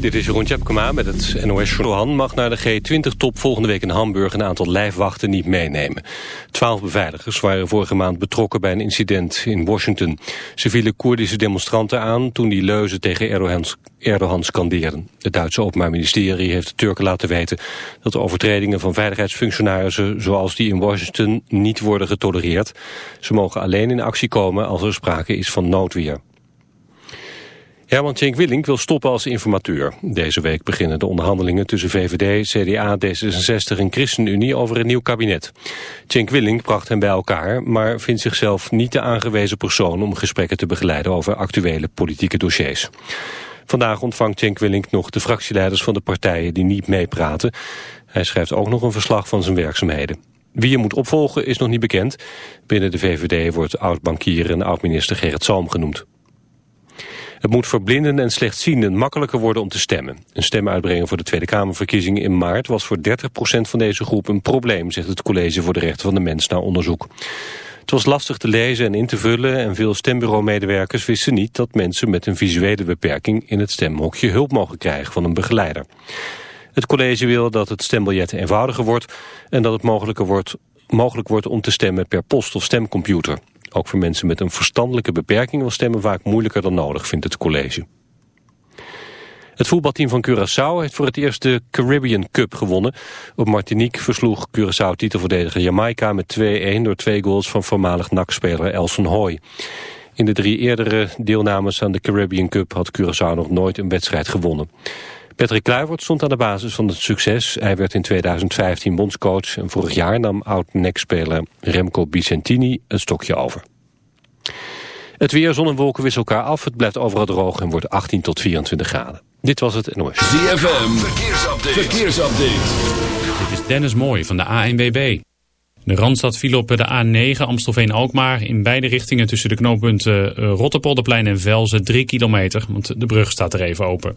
Dit is Jeroen Tjepkema met het NOS Johan mag naar de G20-top volgende week in Hamburg een aantal lijfwachten niet meenemen. Twaalf beveiligers waren vorige maand betrokken bij een incident in Washington. Ze vielen Koerdische demonstranten aan toen die leuzen tegen Erdogan, Erdogan scandeerden. Het Duitse Openbaar Ministerie heeft de Turken laten weten dat de overtredingen van veiligheidsfunctionarissen zoals die in Washington niet worden getolereerd. Ze mogen alleen in actie komen als er sprake is van noodweer. Herman Tjenk Willink wil stoppen als informateur. Deze week beginnen de onderhandelingen tussen VVD, CDA, D66 en ChristenUnie over een nieuw kabinet. Tjenk Willink bracht hem bij elkaar, maar vindt zichzelf niet de aangewezen persoon om gesprekken te begeleiden over actuele politieke dossiers. Vandaag ontvangt Tjenk Willink nog de fractieleiders van de partijen die niet meepraten. Hij schrijft ook nog een verslag van zijn werkzaamheden. Wie je moet opvolgen is nog niet bekend. Binnen de VVD wordt oud-bankier en oud-minister Gerrit Salm genoemd. Het moet voor blinden en slechtzienden makkelijker worden om te stemmen. Een stem uitbrengen voor de Tweede Kamerverkiezingen in maart was voor 30% van deze groep een probleem, zegt het College voor de Rechten van de Mens na onderzoek. Het was lastig te lezen en in te vullen en veel stembureaumedewerkers wisten niet dat mensen met een visuele beperking in het stemhokje hulp mogen krijgen van een begeleider. Het college wil dat het stembiljet eenvoudiger wordt en dat het mogelijker wordt, mogelijk wordt om te stemmen per post of stemcomputer. Ook voor mensen met een verstandelijke beperking was stemmen vaak moeilijker dan nodig, vindt het college. Het voetbalteam van Curaçao heeft voor het eerst de Caribbean Cup gewonnen. Op Martinique versloeg Curaçao titelverdediger Jamaica met 2-1 door twee goals van voormalig NAC-speler Elson Hoy. In de drie eerdere deelnames aan de Caribbean Cup had Curaçao nog nooit een wedstrijd gewonnen. Patrick Kluivert stond aan de basis van het succes. Hij werd in 2015 bondscoach en vorig jaar nam oud-nekspeler Remco Bicentini een stokje over. Het weer, zon en wolken wisselen elkaar af. Het blijft overal droog en wordt 18 tot 24 graden. Dit was het NOS. ZFM, verkeersupdate. verkeersupdate. Dit is Dennis Mooij van de ANWB. De Randstad viel op de A9 Amstelveen-Alkmaar in beide richtingen tussen de knooppunten eh, Rotterpolderplein en Velzen 3 kilometer, want de brug staat er even open.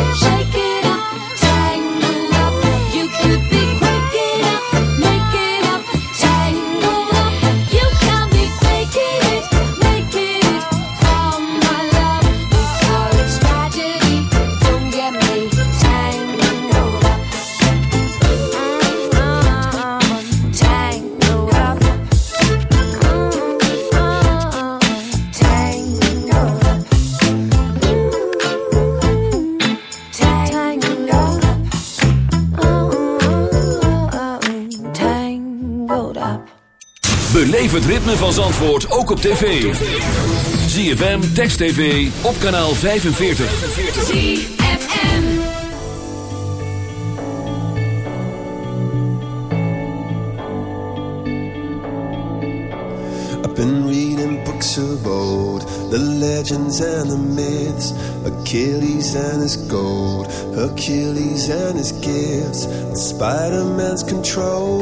Beleef het ritme van Zandvoort ook op tv. ZFM, Text TV, op kanaal 45. ZFM. I've been reading books of old, the legends and the myths, Achilles and his gold, Hercules and his gifts, Spider-Man's control,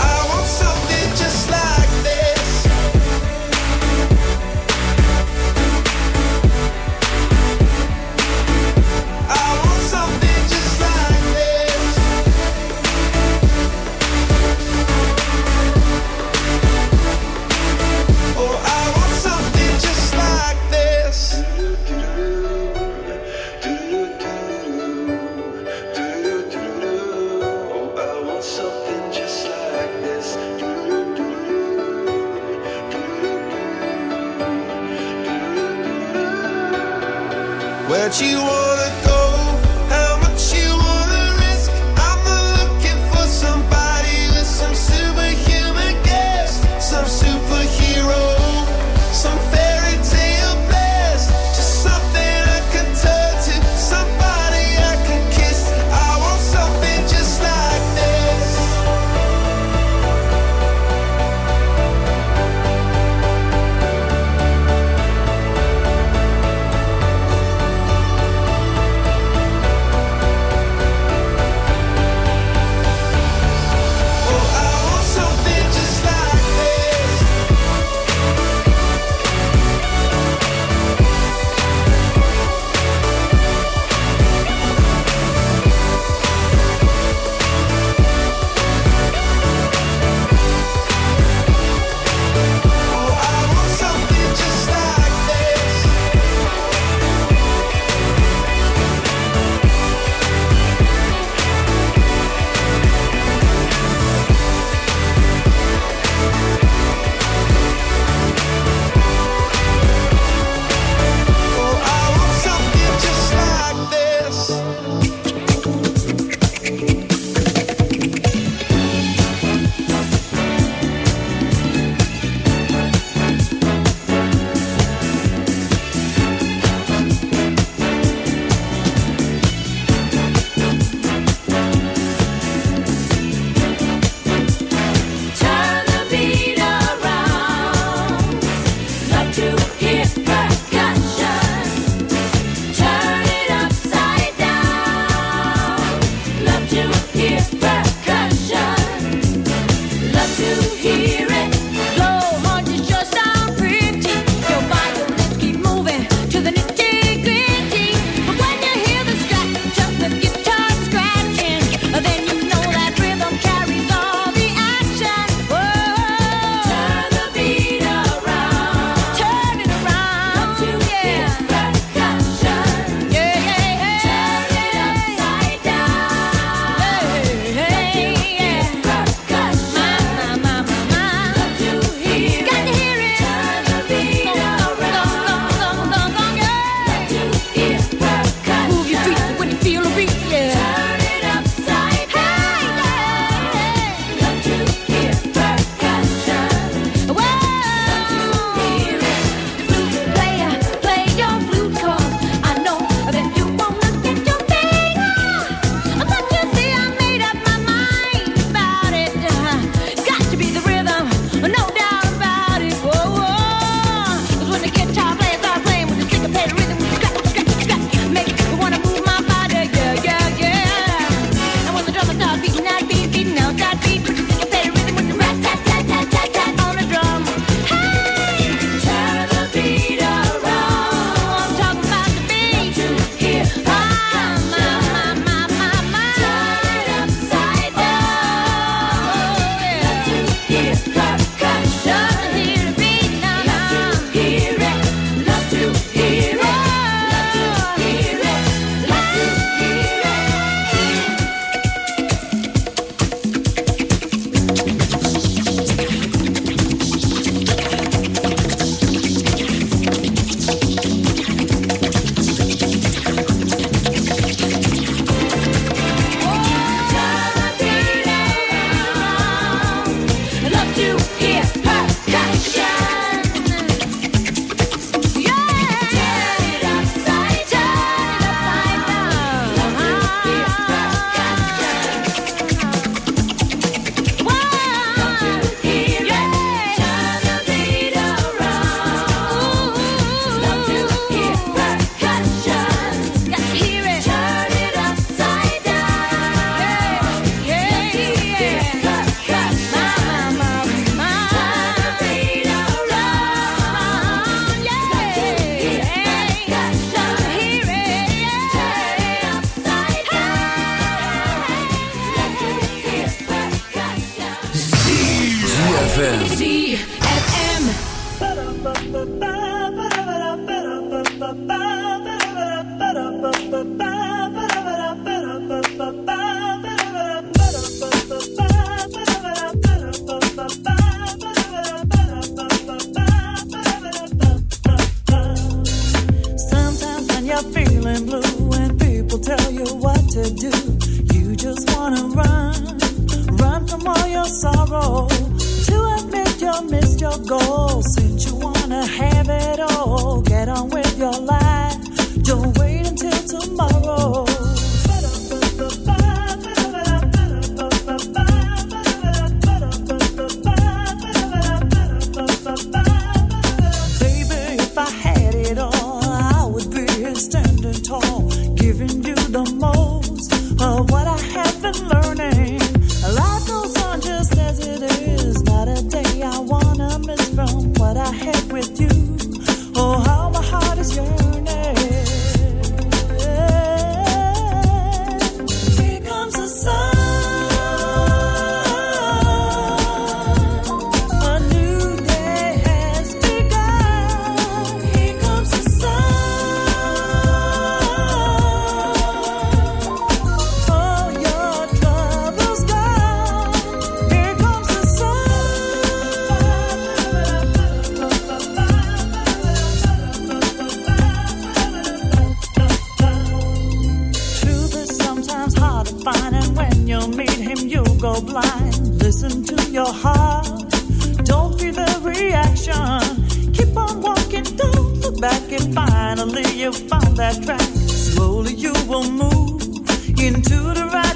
Into the right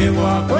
eu aguento.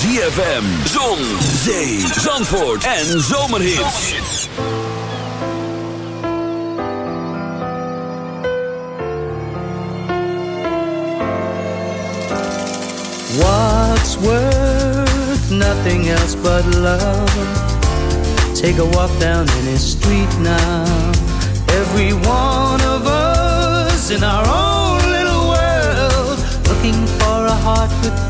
ZFM, zon, zee, zandvoort en zomerhits. What's worth nothing else but love? Take a walk down any street now. Every one of us in our own little world, looking for a heart with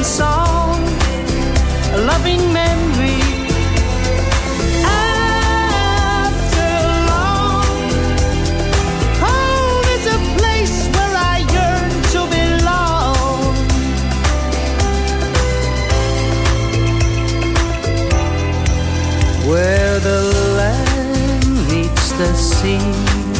In song. A loving memory. After long Home is a place where I yearn to belong. Where the land meets the sea.